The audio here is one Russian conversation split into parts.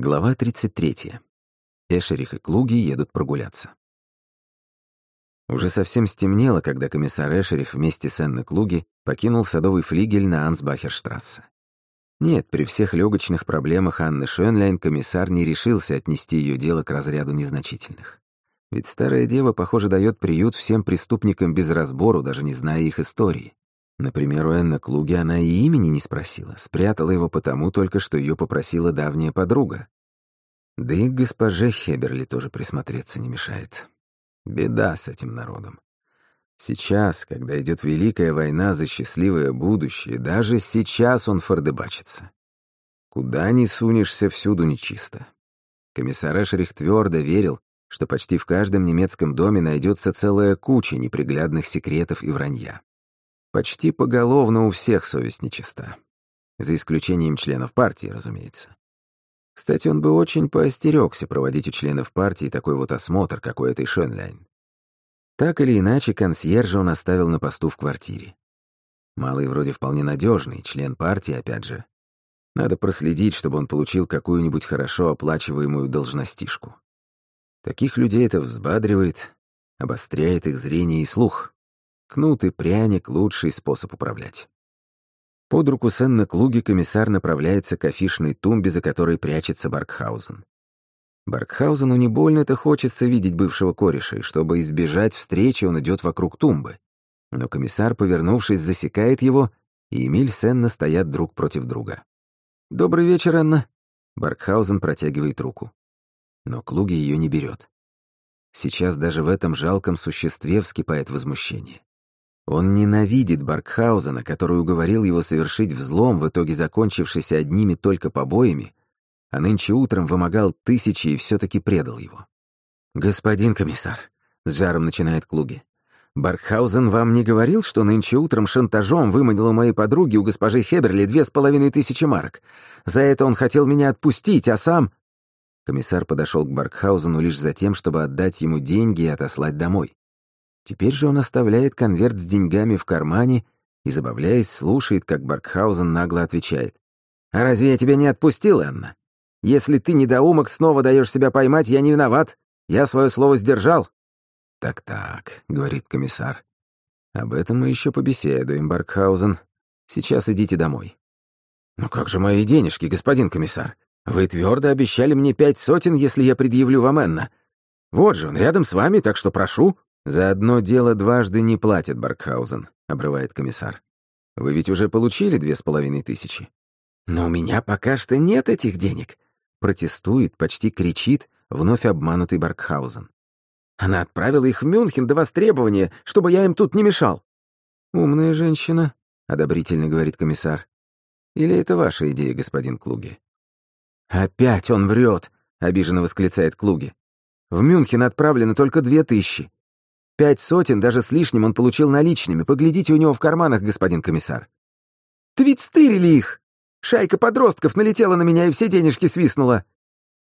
Глава 33. Эшерих и Клуги едут прогуляться. Уже совсем стемнело, когда комиссар Эшерих вместе с Энной Клуги покинул садовый флигель на Ансбахерштрассе. Нет, при всех легочных проблемах Анны Шönляйн комиссар не решился отнести ее дело к разряду незначительных. Ведь старая дева, похоже, дает приют всем преступникам без разбору, даже не зная их истории. Например, у Энна Клуги она и имени не спросила, спрятала его потому только, что ее попросила давняя подруга. Да и госпоже Хеберли тоже присмотреться не мешает. Беда с этим народом. Сейчас, когда идет великая война за счастливое будущее, даже сейчас он фордебачится. Куда ни сунешься, всюду нечисто. Комиссар Эшерих твердо верил, что почти в каждом немецком доме найдется целая куча неприглядных секретов и вранья. Почти поголовно у всех совесть нечиста. За исключением членов партии, разумеется. Кстати, он бы очень поостерегся проводить у членов партии такой вот осмотр, как у этой Шönляйн. Так или иначе, консьержа он оставил на посту в квартире. Малый вроде вполне надежный, член партии, опять же. Надо проследить, чтобы он получил какую-нибудь хорошо оплачиваемую должностишку. Таких людей это взбадривает, обостряет их зрение и слух. Кнут и пряник — лучший способ управлять. Под руку Сенна Клуги комиссар направляется к афишной тумбе, за которой прячется Баркхаузен. Баркхаузену не больно-то хочется видеть бывшего кореша, и чтобы избежать встречи, он идет вокруг тумбы. Но комиссар, повернувшись, засекает его, и Эмиль Сенна стоят друг против друга. «Добрый вечер, Анна!» Баркхаузен протягивает руку. Но Клуги ее не берет. Сейчас даже в этом жалком существе вскипает возмущение. Он ненавидит Баркхаузена, который уговорил его совершить взлом, в итоге закончившийся одними только побоями, а нынче утром вымогал тысячи и все-таки предал его. «Господин комиссар», — с жаром начинает Клуги, «Баркхаузен вам не говорил, что нынче утром шантажом выманил у моей подруги, у госпожи Хеберли, две с половиной тысячи марок? За это он хотел меня отпустить, а сам...» Комиссар подошел к Баркхаузену лишь за тем, чтобы отдать ему деньги и отослать домой. Теперь же он оставляет конверт с деньгами в кармане и, забавляясь, слушает, как Баркхаузен нагло отвечает. «А разве я тебя не отпустил, Анна? Если ты, недоумок, снова даешь себя поймать, я не виноват. Я свое слово сдержал». «Так-так», — говорит комиссар. «Об этом мы еще побеседуем, Баркхаузен. Сейчас идите домой». «Ну как же мои денежки, господин комиссар? Вы твердо обещали мне пять сотен, если я предъявлю вам Энна. Вот же он рядом с вами, так что прошу». «За одно дело дважды не платят, Баркхаузен», — обрывает комиссар. «Вы ведь уже получили две с половиной тысячи?» «Но у меня пока что нет этих денег», — протестует, почти кричит, вновь обманутый Баркхаузен. «Она отправила их в Мюнхен до востребования, чтобы я им тут не мешал». «Умная женщина», — одобрительно говорит комиссар. «Или это ваша идея, господин Клуги?» «Опять он врет», — обиженно восклицает Клуги. «В Мюнхен отправлено только две тысячи. Пять сотен, даже с лишним, он получил наличными. Поглядите у него в карманах, господин комиссар. Ты ведь стырили их! Шайка подростков налетела на меня и все денежки свистнула.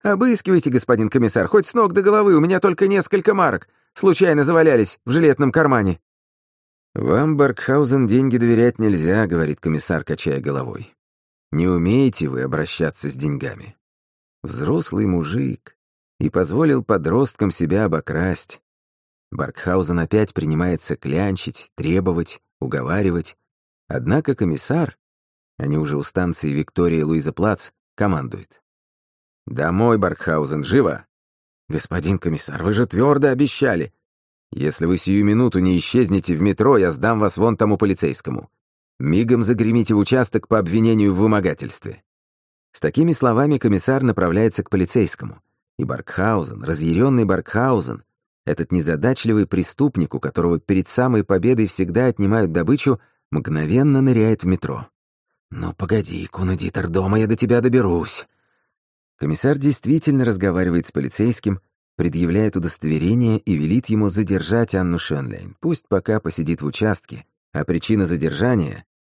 Обыскивайте, господин комиссар, хоть с ног до головы, у меня только несколько марок. Случайно завалялись в жилетном кармане. «Вам, Баркхаузен, деньги доверять нельзя», — говорит комиссар, качая головой. «Не умеете вы обращаться с деньгами. Взрослый мужик и позволил подросткам себя обокрасть. Баркхаузен опять принимается клянчить, требовать, уговаривать. Однако комиссар, они уже у станции Виктория Луиза Плац, командует. «Домой, Баркхаузен, живо!» «Господин комиссар, вы же твердо обещали!» «Если вы сию минуту не исчезнете в метро, я сдам вас вон тому полицейскому. Мигом загремите в участок по обвинению в вымогательстве». С такими словами комиссар направляется к полицейскому. И Баркхаузен, разъяренный Баркхаузен, этот незадачливый преступник, у которого перед самой победой всегда отнимают добычу, мгновенно ныряет в метро. «Ну, погоди, Кунадитер, дома я до тебя доберусь». Комиссар действительно разговаривает с полицейским, предъявляет удостоверение и велит ему задержать Анну Шенлейн. Пусть пока посидит в участке, а причина задержания —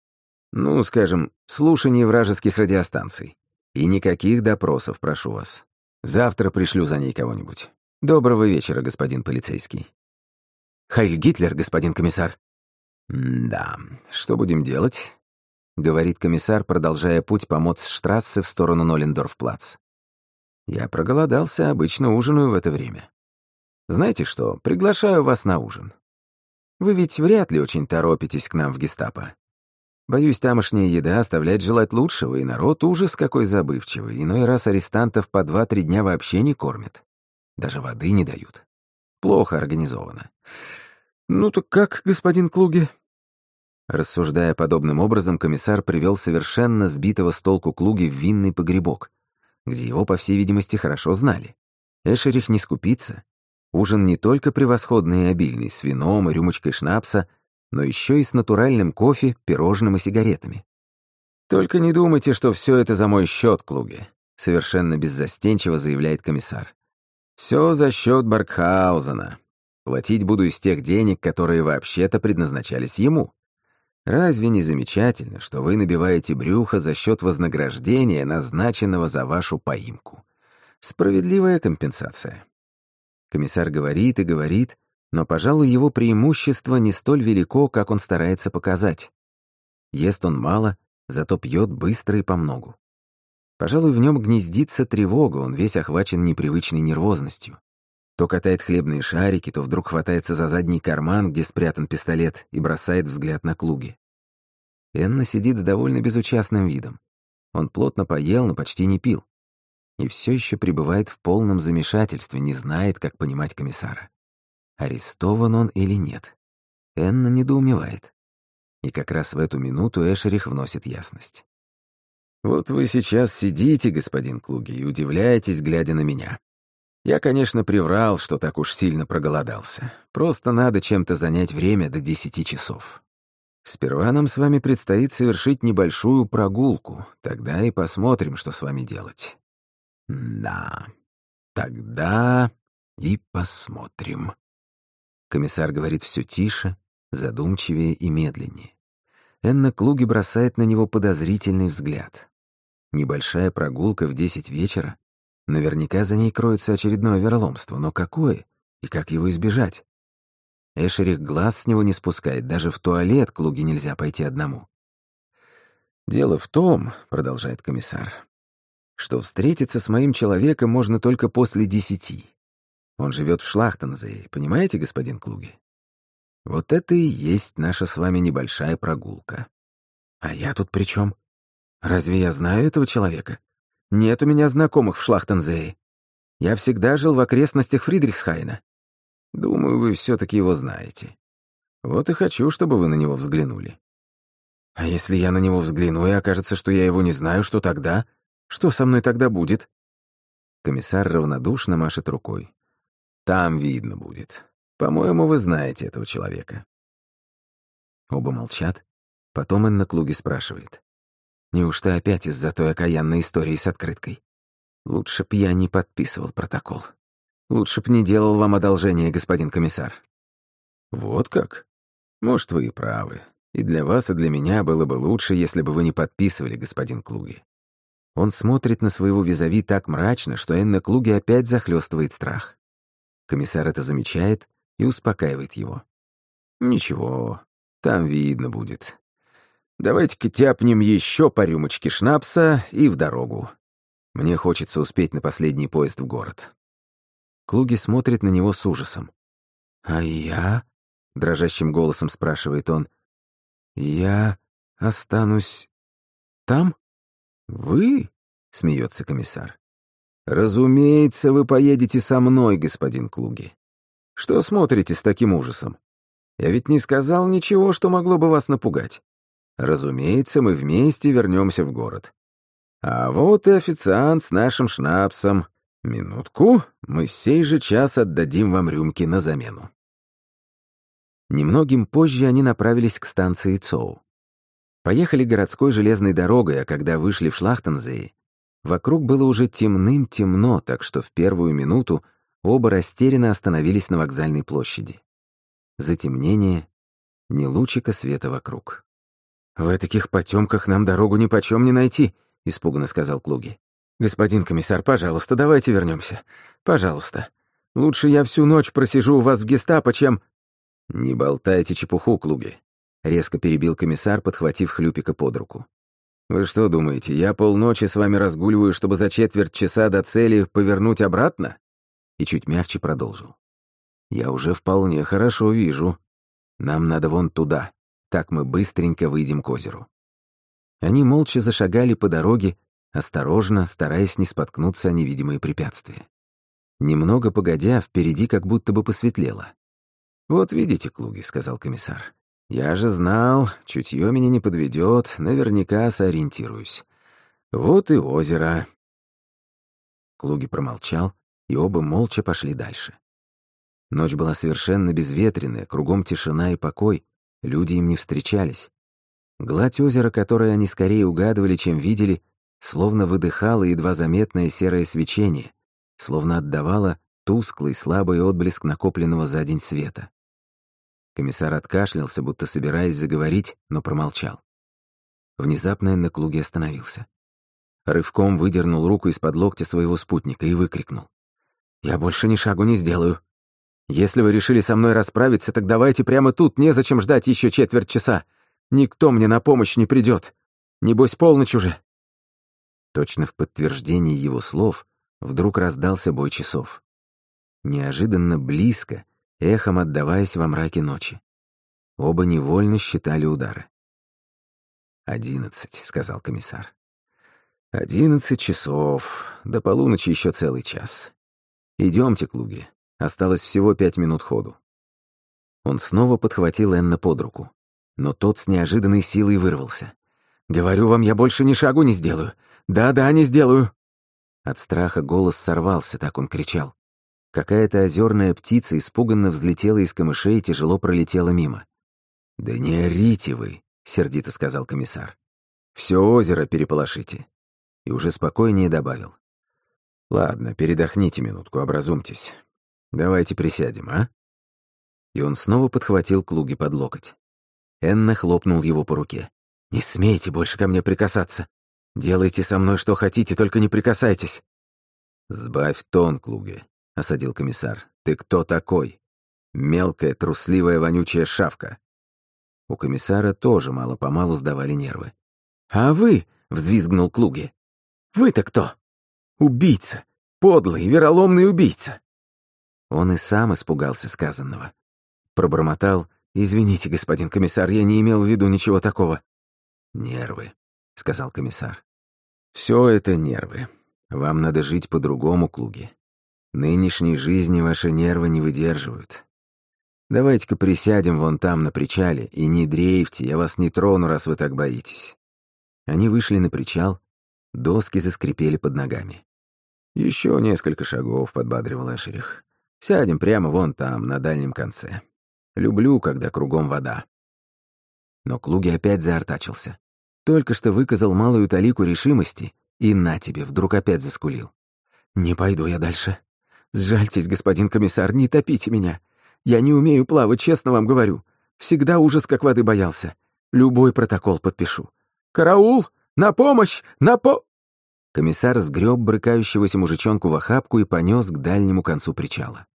ну, скажем, слушание вражеских радиостанций. И никаких допросов, прошу вас. Завтра пришлю за ней кого-нибудь. Доброго вечера, господин полицейский. Хайль Гитлер, господин комиссар. «Да, что будем делать?» — говорит комиссар, продолжая путь по Моцштрассе в сторону Ноллендорф-плац. Я проголодался, обычно ужинаю в это время. Знаете что, приглашаю вас на ужин. Вы ведь вряд ли очень торопитесь к нам в гестапо. Боюсь, тамошняя еда оставляет желать лучшего, и народ ужас какой забывчивый. Иной раз арестантов по два-три дня вообще не кормят. Даже воды не дают. Плохо организовано. Ну так как, господин Клуги? Рассуждая подобным образом, комиссар привел совершенно сбитого с толку Клуги в винный погребок, где его, по всей видимости, хорошо знали. Эшерих не скупится. Ужин не только превосходный и обильный, с вином и рюмочкой шнапса, но еще и с натуральным кофе, пирожным и сигаретами. «Только не думайте, что все это за мой счет, Клуги», — совершенно беззастенчиво заявляет комиссар. «Все за счет Баркхаузена. Платить буду из тех денег, которые вообще-то предназначались ему. Разве не замечательно, что вы набиваете брюхо за счет вознаграждения, назначенного за вашу поимку? Справедливая компенсация. Комиссар говорит и говорит, но, пожалуй, его преимущество не столь велико, как он старается показать. Ест он мало, зато пьет быстро и помногу. Пожалуй, в нем гнездится тревога, он весь охвачен непривычной нервозностью. То катает хлебные шарики, то вдруг хватается за задний карман, где спрятан пистолет, и бросает взгляд на клуги. Энна сидит с довольно безучастным видом. Он плотно поел, но почти не пил. И все еще пребывает в полном замешательстве, не знает, как понимать комиссара. Арестован он или нет? Энна недоумевает. И как раз в эту минуту Эшерих вносит ясность. «Вот вы сейчас сидите, господин Клуги, и удивляетесь, глядя на меня. Я, конечно, приврал, что так уж сильно проголодался. Просто надо чем-то занять время до десяти часов. Сперва нам с вами предстоит совершить небольшую прогулку. Тогда и посмотрим, что с вами делать. Да, тогда и посмотрим. Комиссар говорит все тише, задумчивее и медленнее. Энна Клуги бросает на него подозрительный взгляд. Небольшая прогулка в десять вечера Наверняка за ней кроется очередное вероломство, но какое? И как его избежать? Эшерих глаз с него не спускает, даже в туалет к Луге нельзя пойти одному. «Дело в том», — продолжает комиссар, «что встретиться с моим человеком можно только после десяти. Он живет в Шлахтензее, понимаете, господин Клуги? Вот это и есть наша с вами небольшая прогулка. А я тут при чем? Разве я знаю этого человека? Нет у меня знакомых в Шлахтензее. Я всегда жил в окрестностях Фридрихсхайна. Думаю, вы все-таки его знаете. Вот и хочу, чтобы вы на него взглянули. А если я на него взгляну, и окажется, что я его не знаю, что тогда? Что со мной тогда будет? Комиссар равнодушно машет рукой. Там видно будет. По-моему, вы знаете этого человека. Оба молчат. Потом Энна Клуги спрашивает. Неужто опять из-за той окаянной истории с открыткой? Лучше б я не подписывал протокол. Лучше б не делал вам одолжение, господин комиссар. Вот как? Может, вы и правы. И для вас, и для меня было бы лучше, если бы вы не подписывали, господин Клуги. Он смотрит на своего визави так мрачно, что Энна Клуги опять захлестывает страх. Комиссар это замечает и успокаивает его. «Ничего, там видно будет. Давайте-ка тяпнем еще по рюмочке шнапса и в дорогу. Мне хочется успеть на последний поезд в город. Клуги смотрит на него с ужасом. «А я?» — дрожащим голосом спрашивает он. «Я останусь там?» «Вы?» — смеется комиссар. «Разумеется, вы поедете со мной, господин Клуги. Что смотрите с таким ужасом? Я ведь не сказал ничего, что могло бы вас напугать. Разумеется, мы вместе вернемся в город. А вот и официант с нашим шнапсом. Минутку, мы сей же час отдадим вам рюмки на замену. Немногим позже они направились к станции Цоу. Поехали городской железной дорогой, а когда вышли в Шлахтензее, вокруг было уже темным-темно, так что в первую минуту оба растерянно остановились на вокзальной площади. Затемнение, ни лучика света вокруг. «В таких потемках нам дорогу ни почем не найти», — испуганно сказал Клуги. «Господин комиссар, пожалуйста, давайте вернемся. Пожалуйста. Лучше я всю ночь просижу у вас в гестапо, чем...» «Не болтайте чепуху, Клуги», — резко перебил комиссар, подхватив Хлюпика под руку. Вы что думаете, я полночи с вами разгуливаю, чтобы за четверть часа до цели повернуть обратно? И чуть мягче продолжил. Я уже вполне хорошо вижу. Нам надо вон туда. Так мы быстренько выйдем к озеру. Они молча зашагали по дороге, осторожно, стараясь не споткнуться о невидимые препятствия. Немного погодя, впереди как будто бы посветлело. «Вот видите, Клуги», — сказал комиссар. «Я же знал, чутье меня не подведет, наверняка сориентируюсь. Вот и озеро». Клуги промолчал, и оба молча пошли дальше. Ночь была совершенно безветренная, кругом тишина и покой, люди им не встречались. Гладь озера, которое они скорее угадывали, чем видели, словно выдыхала едва заметное серое свечение, словно отдавала тусклый, слабый отблеск накопленного за день света. Комиссар откашлялся, будто собираясь заговорить, но промолчал. Внезапно на клуге остановился. Рывком выдернул руку из-под локтя своего спутника и выкрикнул. «Я больше ни шагу не сделаю. Если вы решили со мной расправиться, так давайте прямо тут, незачем ждать еще четверть часа. Никто мне на помощь не придет. Небось, полночь уже». Точно в подтверждении его слов вдруг раздался бой часов. Неожиданно близко, эхом отдаваясь во мраке ночи. Оба невольно считали удары. «Одиннадцать», — сказал комиссар. «Одиннадцать часов. До полуночи еще целый час. Идемте, Клуги. Осталось всего пять минут ходу». Он снова подхватил Энна под руку, но тот с неожиданной силой вырвался. «Говорю вам, я больше ни шагу не сделаю. Да-да, не сделаю!» От страха голос сорвался, так он кричал. Какая-то озерная птица испуганно взлетела из камышей и тяжело пролетела мимо. «Да не орите вы», — сердито сказал комиссар. «Все озеро переполошите». И уже спокойнее добавил. «Ладно, передохните минутку, образумьтесь. Давайте присядем, а?» И он снова подхватил Клуги под локоть. Энна хлопнул его по руке. «Не смейте больше ко мне прикасаться. Делайте со мной что хотите, только не прикасайтесь». «Сбавь тон, Клуги», — осадил комиссар. «Ты кто такой? Мелкая, трусливая, вонючая шавка». У комиссара тоже мало-помалу сдавали нервы. «А вы?» — взвизгнул Клуги. «Вы-то кто? Убийца! Подлый, вероломный убийца!» Он и сам испугался сказанного. Пробормотал. «Извините, господин комиссар, я не имел в виду ничего такого». «Нервы», — сказал комиссар. «Все это нервы. Вам надо жить по-другому, Клуги. Нынешней жизни ваши нервы не выдерживают. Давайте-ка присядем вон там, на причале, и не дрейфьте, я вас не трону, раз вы так боитесь». Они вышли на причал, доски заскрипели под ногами. Еще несколько шагов», — подбадривал Эшерих. «Сядем прямо вон там, на дальнем конце. Люблю, когда кругом вода». Но Клуги опять заортачился. Только что выказал малую талику решимости, и на тебе, вдруг опять заскулил. «Не пойду я дальше. Сжальтесь, господин комиссар, не топите меня. Я не умею плавать, честно вам говорю. Всегда ужас как воды боялся. Любой протокол подпишу. Караул! На помощь! На по...» Комиссар сгреб брыкающегося мужичонку в охапку и понес к дальнему концу причала.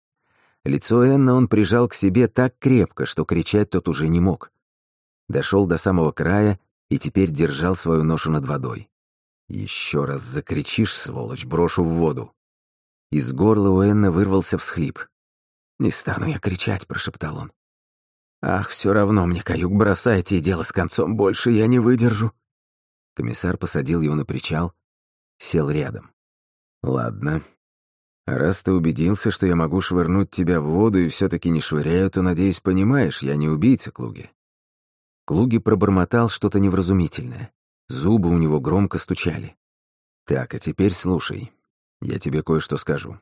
Лицо Энна он прижал к себе так крепко, что кричать тот уже не мог. Дошел до самого края и теперь держал свою ношу над водой. «Еще раз закричишь, сволочь, брошу в воду!» Из горла у Энна вырвался всхлип. «Не стану я кричать», — прошептал он. «Ах, все равно мне, каюк, бросайте, и дело с концом больше я не выдержу». Комиссар посадил его на причал, сел рядом. «Ладно. Раз ты убедился, что я могу швырнуть тебя в воду и все таки не швыряю, то, надеюсь, понимаешь, я не убийца, Клуги». Клуги пробормотал что-то невразумительное. Зубы у него громко стучали. «Так, а теперь слушай. Я тебе кое-что скажу.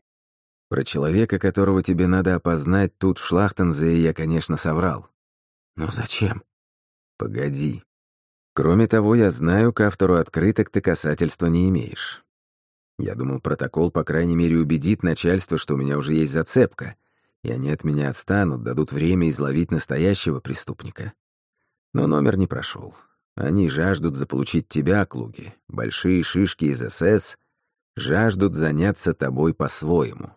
Про человека, которого тебе надо опознать тут, в Шлахтензе, я, конечно, соврал. Но зачем? Погоди. Кроме того, я знаю, к автору открыток ты касательства не имеешь. Я думал, протокол, по крайней мере, убедит начальство, что у меня уже есть зацепка, и они от меня отстанут, дадут время изловить настоящего преступника. Но номер не прошел. Они жаждут заполучить тебя, Клуги, большие шишки из СС, жаждут заняться тобой по-своему.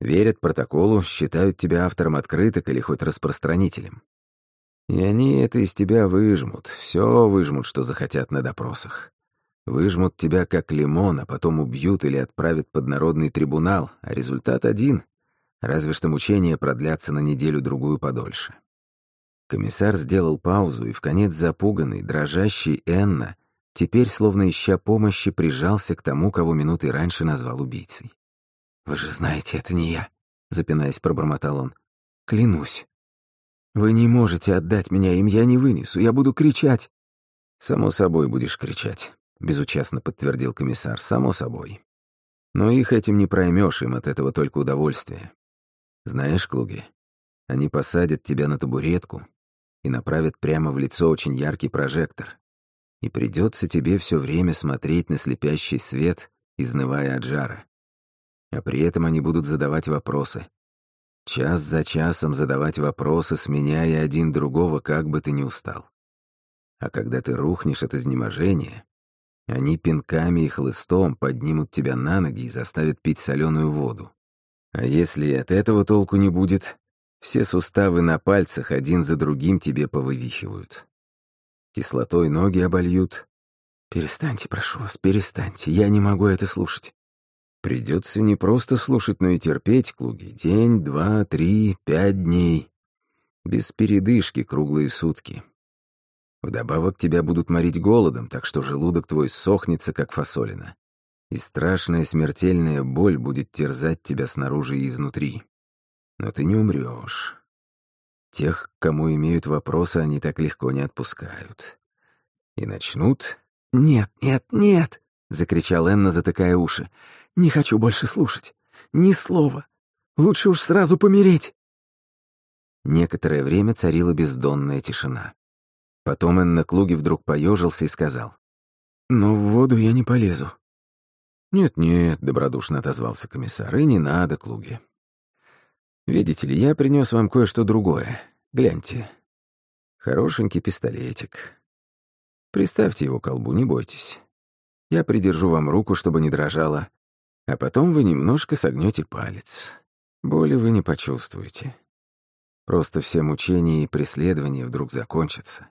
Верят протоколу, считают тебя автором открыток или хоть распространителем. И они это из тебя выжмут, все выжмут, что захотят на допросах. Выжмут тебя как лимон, а потом убьют или отправят под народный трибунал, а результат один. Разве что мучения продлятся на неделю-другую подольше. Комиссар сделал паузу и, в конец запуганный, дрожащий Энна, теперь, словно ища помощи, прижался к тому, кого минуты раньше назвал убийцей. «Вы же знаете, это не я», — запинаясь, пробормотал он. «Клянусь. Вы не можете отдать меня им, я не вынесу, я буду кричать». «Само собой будешь кричать», — безучастно подтвердил комиссар, — «само собой. Но их этим не проймешь, им от этого только удовольствие. Знаешь, Клуги, они посадят тебя на табуретку и направят прямо в лицо очень яркий прожектор. И придется тебе все время смотреть на слепящий свет, изнывая от жара. А при этом они будут задавать вопросы. Час за часом задавать вопросы, сменяя один другого, как бы ты ни устал. А когда ты рухнешь от изнеможения, они пинками и хлыстом поднимут тебя на ноги и заставят пить соленую воду. А если от этого толку не будет, все суставы на пальцах один за другим тебе повывихивают. Кислотой ноги обольют. Перестаньте, прошу вас, перестаньте, я не могу это слушать. Придется не просто слушать, но и терпеть, Клуги. День, два, три, пять дней. Без передышки круглые сутки. Вдобавок тебя будут морить голодом, так что желудок твой сохнется, как фасолина. И страшная смертельная боль будет терзать тебя снаружи и изнутри. Но ты не умрешь. Тех, кому имеют вопросы, они так легко не отпускают. И начнут... «Нет, нет, нет!» — закричал Энна, затыкая уши. «Не хочу больше слушать. Ни слова. Лучше уж сразу помереть!» Некоторое время царила бездонная тишина. Потом Энна Клуги вдруг поежился и сказал. «Но в воду я не полезу». «Нет-нет», — добродушно отозвался комиссар, — «и не надо, Клуги. Видите ли, я принес вам кое-что другое. Гляньте. Хорошенький пистолетик. Приставьте его к колбу, не бойтесь. Я придержу вам руку, чтобы не дрожала, а потом вы немножко согнете палец. Боли вы не почувствуете. Просто все мучения и преследования вдруг закончатся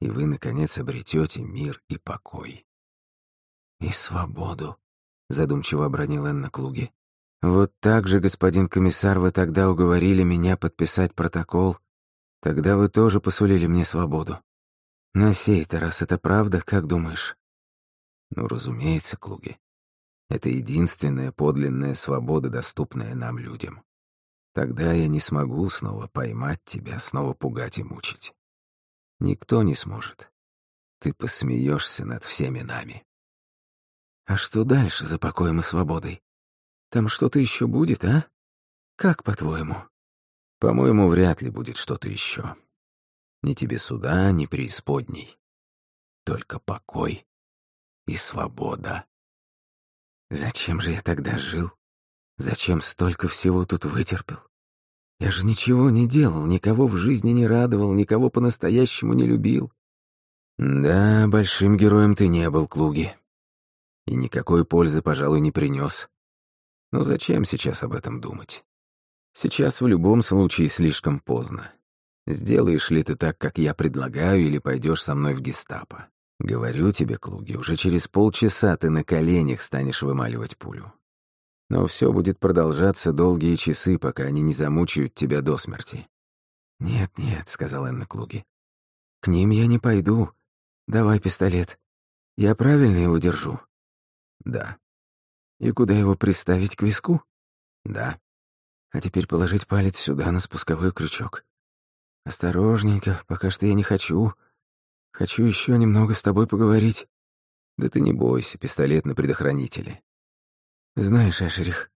и вы, наконец, обретете мир и покой. «И свободу», — задумчиво обронил Энна Клуги. «Вот так же, господин комиссар, вы тогда уговорили меня подписать протокол. Тогда вы тоже посулили мне свободу. На сей-то раз это правда, как думаешь?» «Ну, разумеется, Клуги. Это единственная подлинная свобода, доступная нам, людям. Тогда я не смогу снова поймать тебя, снова пугать и мучить. Никто не сможет. Ты посмеешься над всеми нами. А что дальше за покоем и свободой? Там что-то еще будет, а? Как, по-твоему? По-моему, вряд ли будет что-то еще. Ни тебе суда, ни преисподней. Только покой и свобода. Зачем же я тогда жил? Зачем столько всего тут вытерпел? Я же ничего не делал, никого в жизни не радовал, никого по-настоящему не любил. Да, большим героем ты не был, Клуги. И никакой пользы, пожалуй, не принес. Но зачем сейчас об этом думать? Сейчас в любом случае слишком поздно. Сделаешь ли ты так, как я предлагаю, или пойдешь со мной в гестапо? Говорю тебе, Клуги, уже через полчаса ты на коленях станешь вымаливать пулю. Но все будет продолжаться долгие часы, пока они не замучают тебя до смерти. «Нет, нет», — сказал Энна Клуги. «К ним я не пойду. Давай пистолет. Я правильно его держу?» «Да». «И куда его приставить к виску?» «Да». «А теперь положить палец сюда, на спусковой крючок. Осторожненько, пока что я не хочу. Хочу еще немного с тобой поговорить». «Да ты не бойся, пистолет на предохранителе. Знаешь, Эшерих,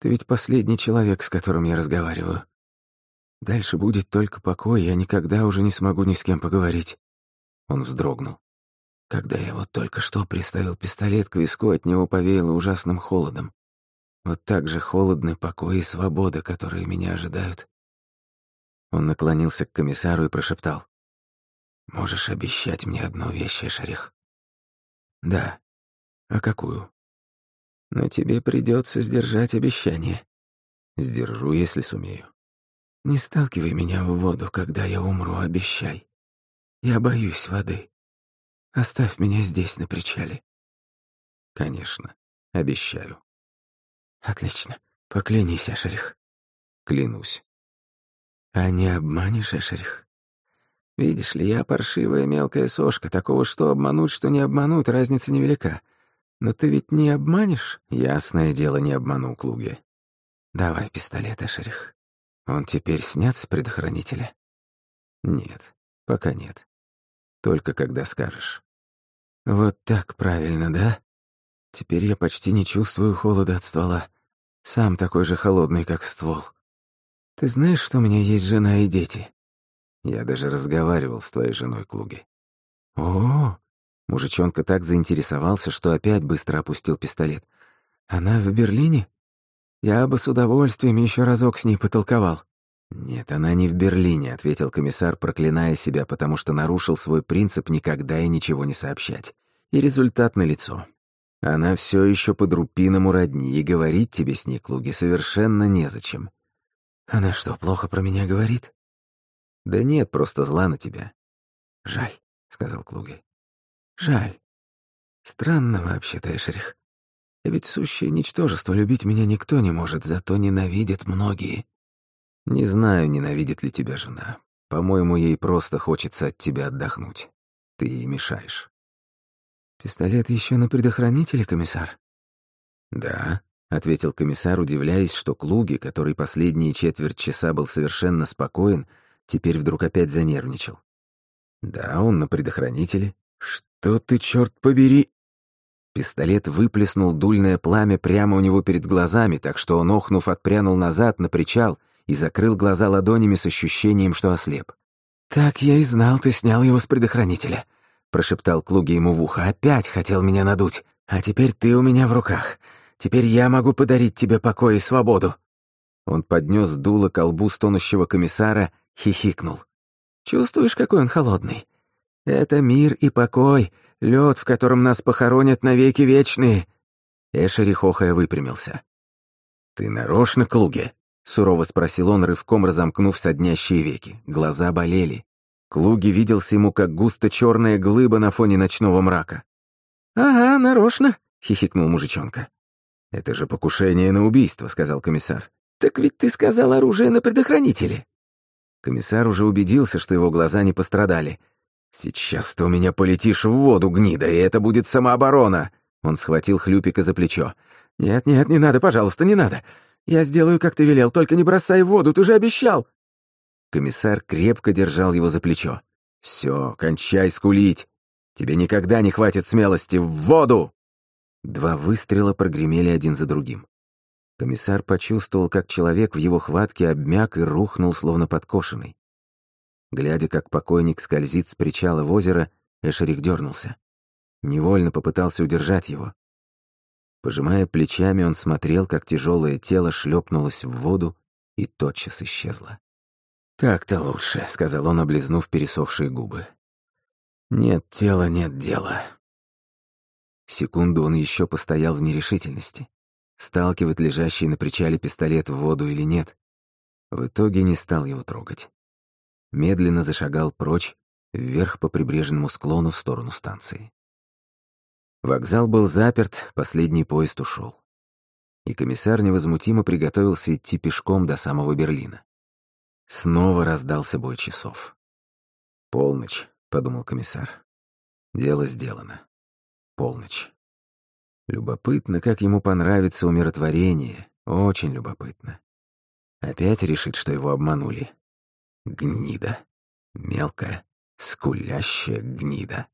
ты ведь последний человек, с которым я разговариваю. Дальше будет только покой, я никогда уже не смогу ни с кем поговорить. Он вздрогнул. Когда я вот только что приставил пистолет к виску, от него повеяло ужасным холодом. Вот так же холодны покой и свобода, которые меня ожидают. Он наклонился к комиссару и прошептал. «Можешь обещать мне одну вещь, Эшерих?» «Да. А какую?» Но тебе придется сдержать обещание. Сдержу, если сумею. Не сталкивай меня в воду, когда я умру, обещай. Я боюсь воды. Оставь меня здесь, на причале. Конечно, обещаю. Отлично. Поклянись, Эшерих. Клянусь. А не обманешь, Эшерих? Видишь ли, я паршивая мелкая сошка, такого что обмануть, что не обмануть, разница невелика. Но ты ведь не обманешь? Ясное дело, не обману Клуги. Давай пистолет, Эшерих. Он теперь снят с предохранителя? Нет, пока нет. Только когда скажешь. Вот так правильно, да? Теперь я почти не чувствую холода от ствола. Сам такой же холодный, как ствол. Ты знаешь, что у меня есть жена и дети? Я даже разговаривал с твоей женой Клуги. О, мужичонка так заинтересовался, что опять быстро опустил пистолет. Она в Берлине? Я бы с удовольствием еще разок с ней потолковал. «Нет, она не в Берлине», — ответил комиссар, проклиная себя, потому что нарушил свой принцип никогда и ничего не сообщать. И результат налицо. Она все еще под рупином у родни, и говорить тебе с ней, Клуги, совершенно незачем. Она что, плохо про меня говорит? Да нет, просто зла на тебя. Жаль, сказал Клуги. Жаль. Странно вообще-то, Эшерих. Ведь сущее ничтожество любить меня никто не может, зато ненавидят многие. Не знаю, ненавидит ли тебя жена. По-моему, ей просто хочется от тебя отдохнуть. Ты ей мешаешь. Пистолет еще на предохранителе, комиссар? Да, ответил комиссар, удивляясь, что Клуги, который последние четверть часа был совершенно спокоен, теперь вдруг опять занервничал. Да, он на предохранителе. Что ты, черт побери? Пистолет выплеснул дульное пламя прямо у него перед глазами, так что он, охнув, отпрянул назад на причал и закрыл глаза ладонями с ощущением, что ослеп. «Так я и знал, ты снял его с предохранителя», — прошептал Клуги ему в ухо. «Опять хотел меня надуть. А теперь ты у меня в руках. Теперь я могу подарить тебе покой и свободу». Он поднес дуло к колбу стонущего комиссара, хихикнул. «Чувствуешь, какой он холодный? Это мир и покой, лед, в котором нас похоронят навеки вечные». Эшери хохая выпрямился. «Ты нарочно, Клуги?» — сурово спросил он, рывком разомкнув соднящие веки. Глаза болели. Клуги виделся ему, как густо черная глыба на фоне ночного мрака. «Ага, нарочно», — хихикнул мужичонка. «Это же покушение на убийство», — сказал комиссар. «Так ведь ты сказал оружие на предохранителе». Комиссар уже убедился, что его глаза не пострадали. «Сейчас ты у меня полетишь в воду, гнида, и это будет самооборона!» Он схватил Хлюпика за плечо. «Нет-нет, не надо, пожалуйста, не надо. Я сделаю, как ты велел, только не бросай в воду, ты же обещал!» Комиссар крепко держал его за плечо. «Все, кончай скулить! Тебе никогда не хватит смелости в воду!» Два выстрела прогремели один за другим. Комиссар почувствовал, как человек в его хватке обмяк и рухнул, словно подкошенный. Глядя, как покойник скользит с причала в озеро, Эшерик дернулся. Невольно попытался удержать его. Пожимая плечами, он смотрел, как тяжелое тело шлепнулось в воду и тотчас исчезло. «Так-то лучше», — сказал он, облизнув пересохшие губы. «Нет тела, нет дела». Секунду он еще постоял в нерешительности. Сталкивать лежащий на причале пистолет в воду или нет. В итоге не стал его трогать. Медленно зашагал прочь, вверх по прибрежному склону в сторону станции. Вокзал был заперт, последний поезд ушел. И комиссар невозмутимо приготовился идти пешком до самого Берлина. Снова раздался бой часов. «Полночь», — подумал комиссар. «Дело сделано. Полночь». Любопытно, как ему понравится умиротворение. Очень любопытно. Опять решит, что его обманули. Гнида. Мелкая, скулящая гнида.